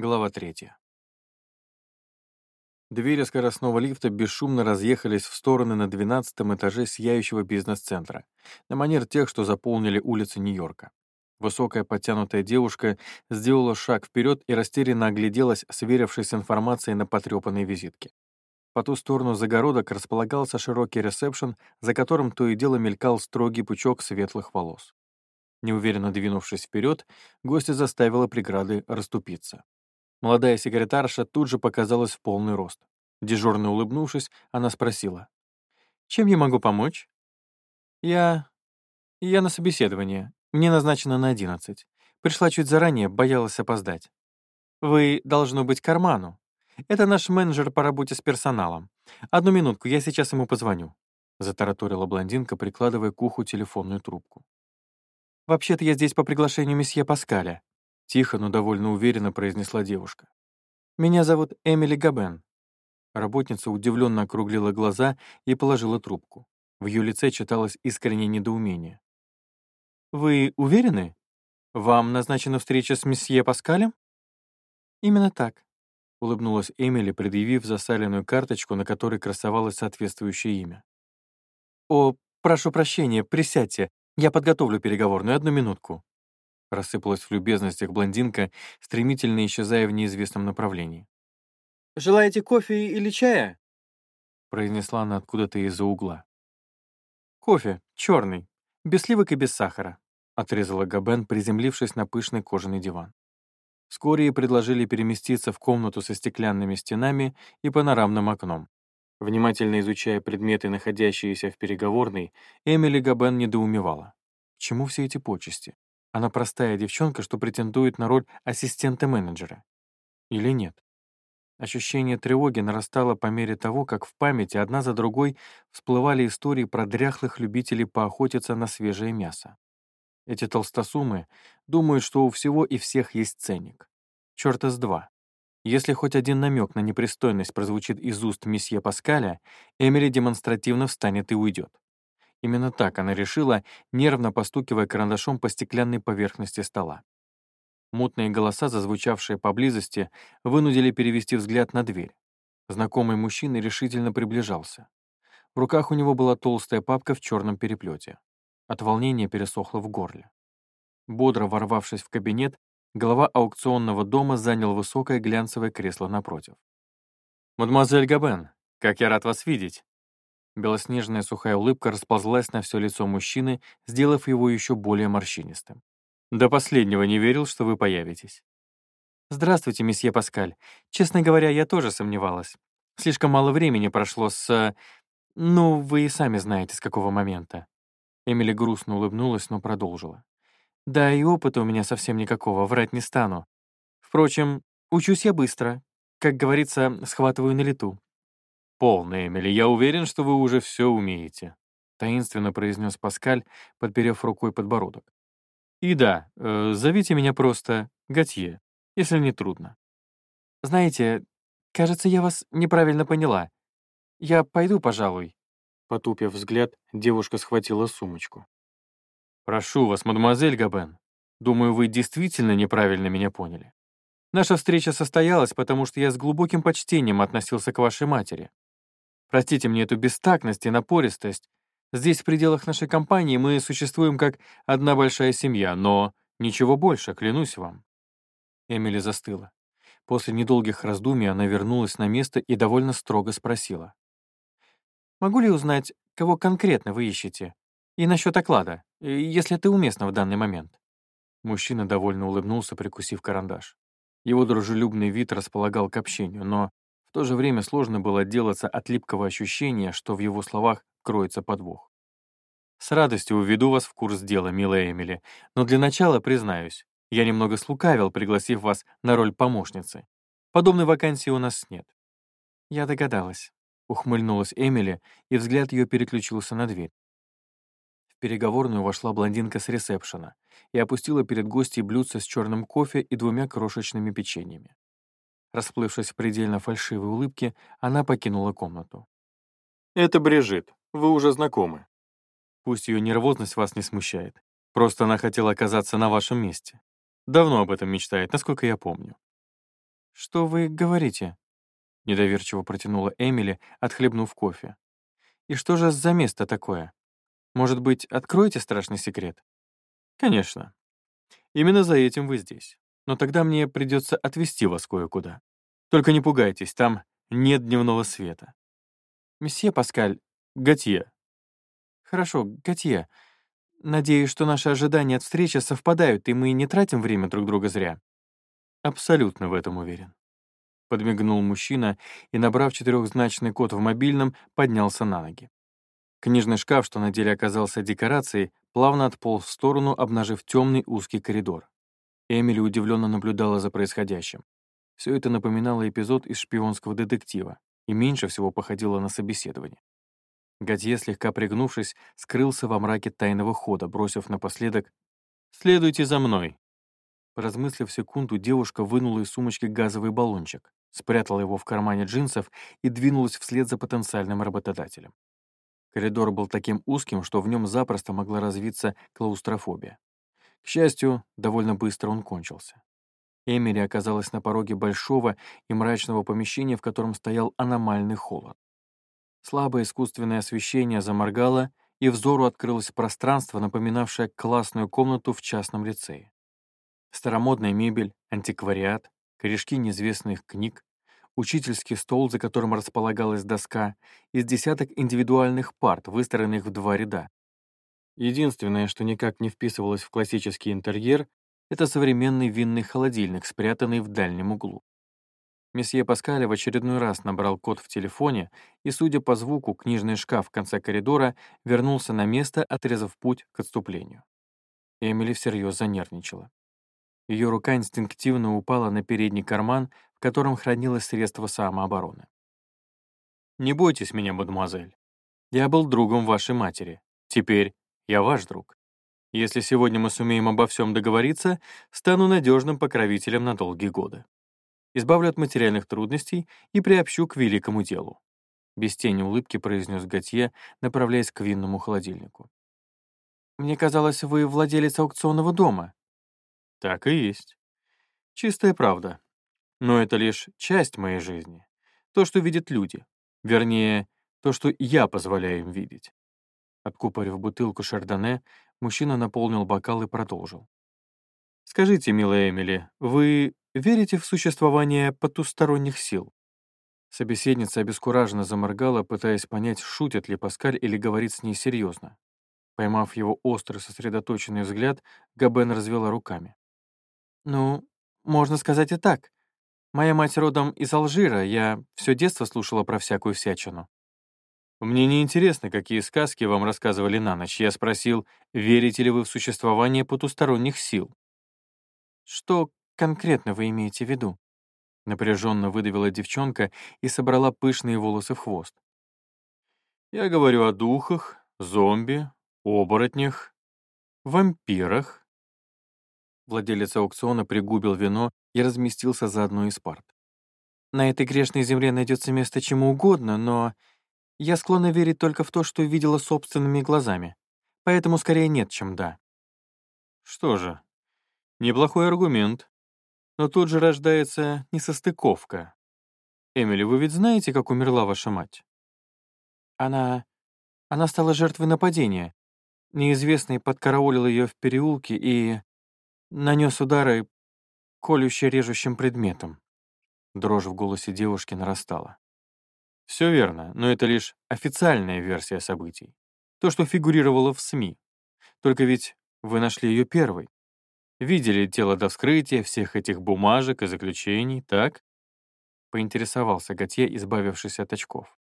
Глава третья. Двери скоростного лифта бесшумно разъехались в стороны на двенадцатом этаже сияющего бизнес-центра, на манер тех, что заполнили улицы Нью-Йорка. Высокая подтянутая девушка сделала шаг вперед и растерянно огляделась, сверившись с информацией на потрепанной визитке. По ту сторону загородок располагался широкий ресепшн, за которым то и дело мелькал строгий пучок светлых волос. Неуверенно двинувшись вперед, гостья заставила преграды расступиться. Молодая секретарша тут же показалась в полный рост. Дежурно улыбнувшись, она спросила. «Чем я могу помочь?» «Я... я на собеседование. Мне назначено на одиннадцать. Пришла чуть заранее, боялась опоздать. Вы, должно быть, карману. Это наш менеджер по работе с персоналом. Одну минутку, я сейчас ему позвоню», — затараторила блондинка, прикладывая к уху телефонную трубку. «Вообще-то я здесь по приглашению месье Паскаля», Тихо, но довольно уверенно произнесла девушка. «Меня зовут Эмили Габен». Работница удивленно округлила глаза и положила трубку. В ее лице читалось искреннее недоумение. «Вы уверены? Вам назначена встреча с месье Паскалем?» «Именно так», — улыбнулась Эмили, предъявив засаленную карточку, на которой красовалось соответствующее имя. «О, прошу прощения, присядьте, я подготовлю переговорную, одну минутку», Рассыпалась в любезностях блондинка, стремительно исчезая в неизвестном направлении. «Желаете кофе или чая?» произнесла она откуда-то из-за угла. «Кофе, черный, без сливок и без сахара», отрезала Габен, приземлившись на пышный кожаный диван. Вскоре ей предложили переместиться в комнату со стеклянными стенами и панорамным окном. Внимательно изучая предметы, находящиеся в переговорной, Эмили Габен недоумевала. К чему все эти почести? Она простая девчонка, что претендует на роль ассистента менеджера. Или нет? Ощущение тревоги нарастало по мере того, как в памяти одна за другой всплывали истории про дряхлых любителей поохотиться на свежее мясо. Эти толстосумы думают, что у всего и всех есть ценник. Чёрта с два. Если хоть один намек на непристойность прозвучит из уст месье Паскаля, Эмили демонстративно встанет и уйдет. Именно так она решила, нервно постукивая карандашом по стеклянной поверхности стола. Мутные голоса, зазвучавшие поблизости, вынудили перевести взгляд на дверь. Знакомый мужчина решительно приближался. В руках у него была толстая папка в черном переплете. От волнения пересохло в горле. Бодро ворвавшись в кабинет, глава аукционного дома занял высокое глянцевое кресло напротив. «Мадемуазель Габен, как я рад вас видеть!» Белоснежная сухая улыбка расползлась на все лицо мужчины, сделав его еще более морщинистым. «До последнего не верил, что вы появитесь». «Здравствуйте, месье Паскаль. Честно говоря, я тоже сомневалась. Слишком мало времени прошло с... Ну, вы и сами знаете, с какого момента». Эмили грустно улыбнулась, но продолжила. «Да, и опыта у меня совсем никакого, врать не стану. Впрочем, учусь я быстро. Как говорится, схватываю на лету. «Полно, Эмили, я уверен, что вы уже все умеете», — таинственно произнес Паскаль, подперев рукой подбородок. «И да, э, зовите меня просто Готье, если не трудно». «Знаете, кажется, я вас неправильно поняла. Я пойду, пожалуй». Потупив взгляд, девушка схватила сумочку. «Прошу вас, мадемуазель Габен, думаю, вы действительно неправильно меня поняли. Наша встреча состоялась, потому что я с глубоким почтением относился к вашей матери. Простите мне эту бестактность и напористость. Здесь, в пределах нашей компании, мы существуем как одна большая семья, но ничего больше, клянусь вам». Эмили застыла. После недолгих раздумий она вернулась на место и довольно строго спросила. «Могу ли узнать, кого конкретно вы ищете? И насчет оклада, если это уместно в данный момент?» Мужчина довольно улыбнулся, прикусив карандаш. Его дружелюбный вид располагал к общению, но то же время сложно было отделаться от липкого ощущения, что в его словах кроется подвох. «С радостью уведу вас в курс дела, милая Эмили, но для начала, признаюсь, я немного слукавил, пригласив вас на роль помощницы. Подобной вакансии у нас нет». «Я догадалась», — ухмыльнулась Эмили, и взгляд ее переключился на дверь. В переговорную вошла блондинка с ресепшена и опустила перед гостьей блюдце с черным кофе и двумя крошечными печеньями. Расплывшись в предельно фальшивой улыбке, она покинула комнату. «Это Брижит. Вы уже знакомы». Пусть ее нервозность вас не смущает. Просто она хотела оказаться на вашем месте. Давно об этом мечтает, насколько я помню. «Что вы говорите?» — недоверчиво протянула Эмили, отхлебнув кофе. «И что же за место такое? Может быть, откроете страшный секрет?» «Конечно. Именно за этим вы здесь. Но тогда мне придется отвезти вас кое-куда. Только не пугайтесь, там нет дневного света». «Месье Паскаль...» «Готье». «Хорошо, Готье. Надеюсь, что наши ожидания от встречи совпадают, и мы не тратим время друг друга зря». Абсолютно в этом уверен. Подмигнул мужчина и, набрав четырехзначный код в мобильном, поднялся на ноги. Книжный шкаф, что на деле оказался декорацией, плавно отполз в сторону, обнажив темный узкий коридор. Эмили удивленно наблюдала за происходящим. Все это напоминало эпизод из шпионского детектива и меньше всего походило на собеседование. Готье, слегка пригнувшись, скрылся во мраке тайного хода, бросив напоследок «Следуйте за мной». Поразмыслив секунду, девушка вынула из сумочки газовый баллончик, спрятала его в кармане джинсов и двинулась вслед за потенциальным работодателем. Коридор был таким узким, что в нем запросто могла развиться клаустрофобия. К счастью, довольно быстро он кончился. Эмили оказалась на пороге большого и мрачного помещения, в котором стоял аномальный холод. Слабое искусственное освещение заморгало, и взору открылось пространство, напоминавшее классную комнату в частном лицее. Старомодная мебель, антиквариат, корешки неизвестных книг, учительский стол, за которым располагалась доска, из десяток индивидуальных парт, выстроенных в два ряда. Единственное, что никак не вписывалось в классический интерьер, это современный винный холодильник, спрятанный в дальнем углу. Месье Паскаль в очередной раз набрал код в телефоне, и, судя по звуку, книжный шкаф в конце коридора вернулся на место, отрезав путь к отступлению. Эмили всерьез занервничала. Ее рука инстинктивно упала на передний карман, в котором хранилось средство самообороны. «Не бойтесь меня, мадемуазель. Я был другом вашей матери. Теперь я ваш друг. Если сегодня мы сумеем обо всем договориться, стану надежным покровителем на долгие годы избавлю от материальных трудностей и приобщу к великому делу. Без тени улыбки произнес Готье, направляясь к винному холодильнику. «Мне казалось, вы владелец аукционного дома». «Так и есть. Чистая правда. Но это лишь часть моей жизни. То, что видят люди. Вернее, то, что я позволяю им видеть». Откупорив бутылку шардоне, мужчина наполнил бокал и продолжил. «Скажите, милая Эмили, вы верите в существование потусторонних сил?» Собеседница обескураженно заморгала, пытаясь понять, шутит ли Паскаль или говорит с ней серьезно. Поймав его острый, сосредоточенный взгляд, Габен развела руками. «Ну, можно сказать и так. Моя мать родом из Алжира, я все детство слушала про всякую всячину». «Мне не интересно, какие сказки вам рассказывали на ночь. Я спросил, верите ли вы в существование потусторонних сил?» «Что конкретно вы имеете в виду?» Напряженно выдавила девчонка и собрала пышные волосы в хвост. «Я говорю о духах, зомби, оборотнях, вампирах». Владелец аукциона пригубил вино и разместился за одной из парт. «На этой грешной земле найдется место чему угодно, но я склонна верить только в то, что видела собственными глазами. Поэтому скорее нет, чем да». «Что же, Неплохой аргумент. Но тут же рождается несостыковка. Эмили, вы ведь знаете, как умерла ваша мать? Она... она стала жертвой нападения. Неизвестный подкараулил ее в переулке и нанес удары колюще-режущим предметом. Дрожь в голосе девушки нарастала. Все верно, но это лишь официальная версия событий. То, что фигурировало в СМИ. Только ведь вы нашли ее первой. Видели тело до вскрытия, всех этих бумажек и заключений, так?» Поинтересовался Готье, избавившись от очков.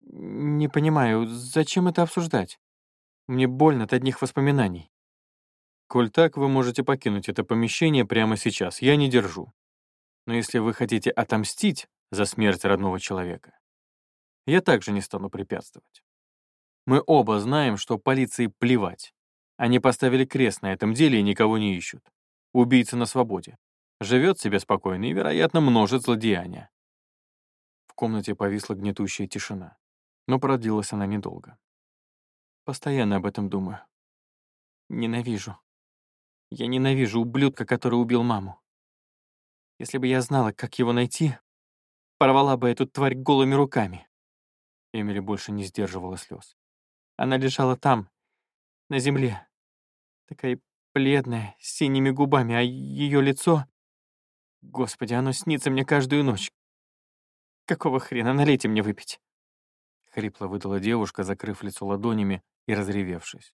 «Не понимаю, зачем это обсуждать? Мне больно от одних воспоминаний». «Коль так, вы можете покинуть это помещение прямо сейчас, я не держу. Но если вы хотите отомстить за смерть родного человека, я также не стану препятствовать. Мы оба знаем, что полиции плевать, они поставили крест на этом деле и никого не ищут. Убийца на свободе. Живет себе спокойно и, вероятно, множит злодеяния. В комнате повисла гнетущая тишина. Но продлилась она недолго. Постоянно об этом думаю. Ненавижу. Я ненавижу ублюдка, который убил маму. Если бы я знала, как его найти, порвала бы эту тварь голыми руками. Эмили больше не сдерживала слез. Она лежала там, на земле, такая бледная, с синими губами, а ее лицо... Господи, оно снится мне каждую ночь. Какого хрена? Налейте мне выпить. Хрипло выдала девушка, закрыв лицо ладонями и разревевшись.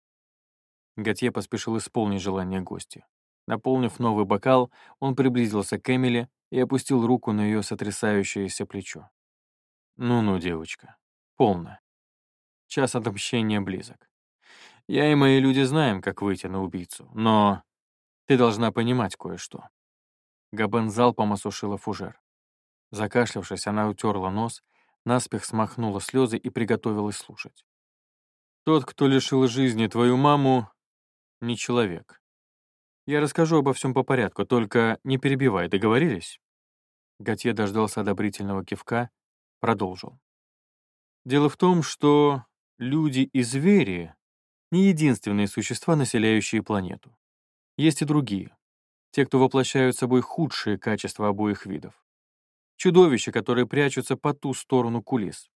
Готье поспешил исполнить желание гостя. Наполнив новый бокал, он приблизился к Эмили и опустил руку на ее сотрясающееся плечо. «Ну-ну, девочка, полно. Час отмщения близок. Я и мои люди знаем, как выйти на убийцу, но ты должна понимать кое-что». Габен залпом осушила фужер. Закашлявшись, она утерла нос, наспех смахнула слезы и приготовилась слушать. «Тот, кто лишил жизни твою маму, не человек. Я расскажу обо всем по порядку, только не перебивай, договорились?» Готье дождался одобрительного кивка, продолжил. «Дело в том, что люди и звери — не единственные существа, населяющие планету. Есть и другие. Те, кто воплощают собой худшие качества обоих видов. Чудовища, которые прячутся по ту сторону кулис.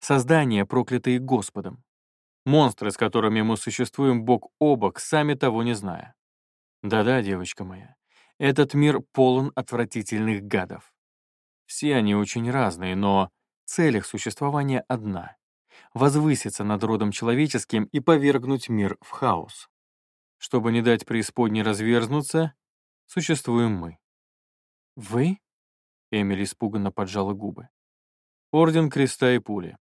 Создания, проклятые Господом. Монстры, с которыми мы существуем бок о бок, сами того не зная. Да-да, девочка моя, этот мир полон отвратительных гадов. Все они очень разные, но цель их существования одна — возвыситься над родом человеческим и повергнуть мир в хаос. Чтобы не дать преисподней разверзнуться, существуем мы. «Вы?» — Эмили испуганно поджала губы. «Орден Креста и Пули.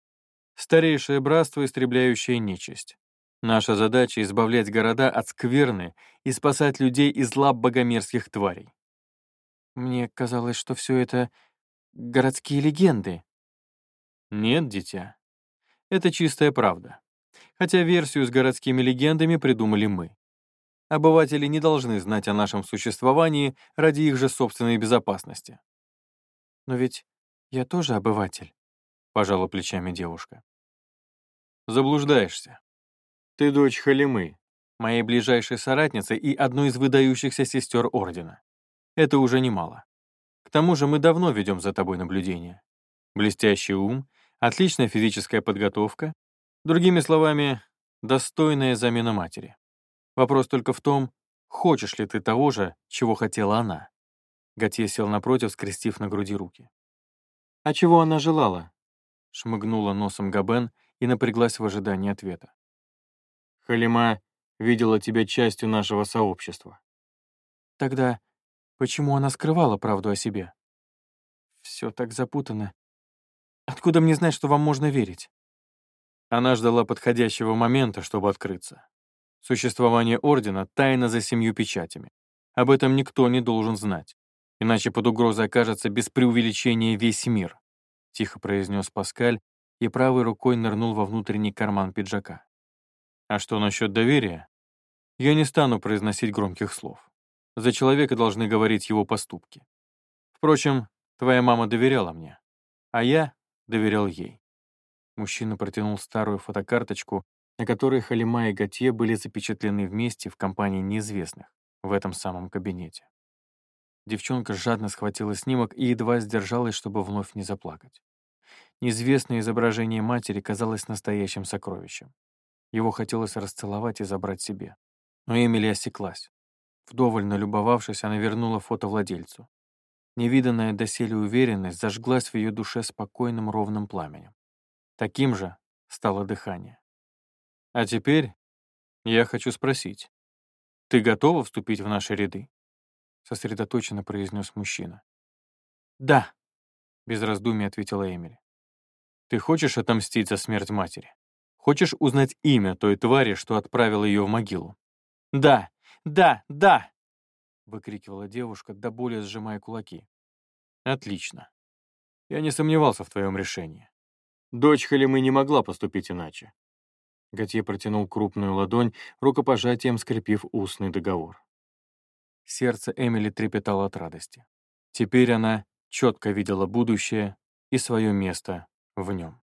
Старейшее братство, истребляющее нечисть. Наша задача — избавлять города от скверны и спасать людей из лап богомерзких тварей. Мне казалось, что все это городские легенды. Нет, дитя. Это чистая правда. Хотя версию с городскими легендами придумали мы. Обыватели не должны знать о нашем существовании ради их же собственной безопасности. Но ведь я тоже обыватель, пожала плечами девушка. Заблуждаешься. Ты дочь Халимы, моей ближайшей соратницы и одной из выдающихся сестер Ордена. Это уже немало. К тому же мы давно ведем за тобой наблюдение. Блестящий ум, отличная физическая подготовка, другими словами, достойная замена матери. Вопрос только в том, хочешь ли ты того же, чего хотела она. Готье сел напротив, скрестив на груди руки. «А чего она желала?» — шмыгнула носом Габен и напряглась в ожидании ответа. «Халима видела тебя частью нашего сообщества». «Тогда почему она скрывала правду о себе?» «Все так запутано. Откуда мне знать, что вам можно верить?» Она ждала подходящего момента, чтобы открыться. Существование Ордена — тайна за семью печатями. Об этом никто не должен знать, иначе под угрозой окажется без преувеличения весь мир», — тихо произнес Паскаль и правой рукой нырнул во внутренний карман пиджака. «А что насчет доверия? Я не стану произносить громких слов. За человека должны говорить его поступки. Впрочем, твоя мама доверяла мне, а я доверял ей». Мужчина протянул старую фотокарточку на которой Халима и Готье были запечатлены вместе в компании неизвестных в этом самом кабинете. Девчонка жадно схватила снимок и едва сдержалась, чтобы вновь не заплакать. Неизвестное изображение матери казалось настоящим сокровищем. Его хотелось расцеловать и забрать себе. Но Эмили осеклась. Вдоволь налюбовавшись, она вернула фото владельцу. Невиданная доселе уверенность зажглась в ее душе спокойным ровным пламенем. Таким же стало дыхание. А теперь я хочу спросить, ты готова вступить в наши ряды? Сосредоточенно произнес мужчина. Да, без раздумий ответила Эмили. Ты хочешь отомстить за смерть матери? Хочешь узнать имя той твари, что отправила ее в могилу? Да, да, да! Выкрикивала девушка, до боли сжимая кулаки. Отлично. Я не сомневался в твоем решении. Дочь Халимы не могла поступить иначе. Готье протянул крупную ладонь, рукопожатием скрепив устный договор. Сердце Эмили трепетало от радости. Теперь она четко видела будущее и свое место в нем.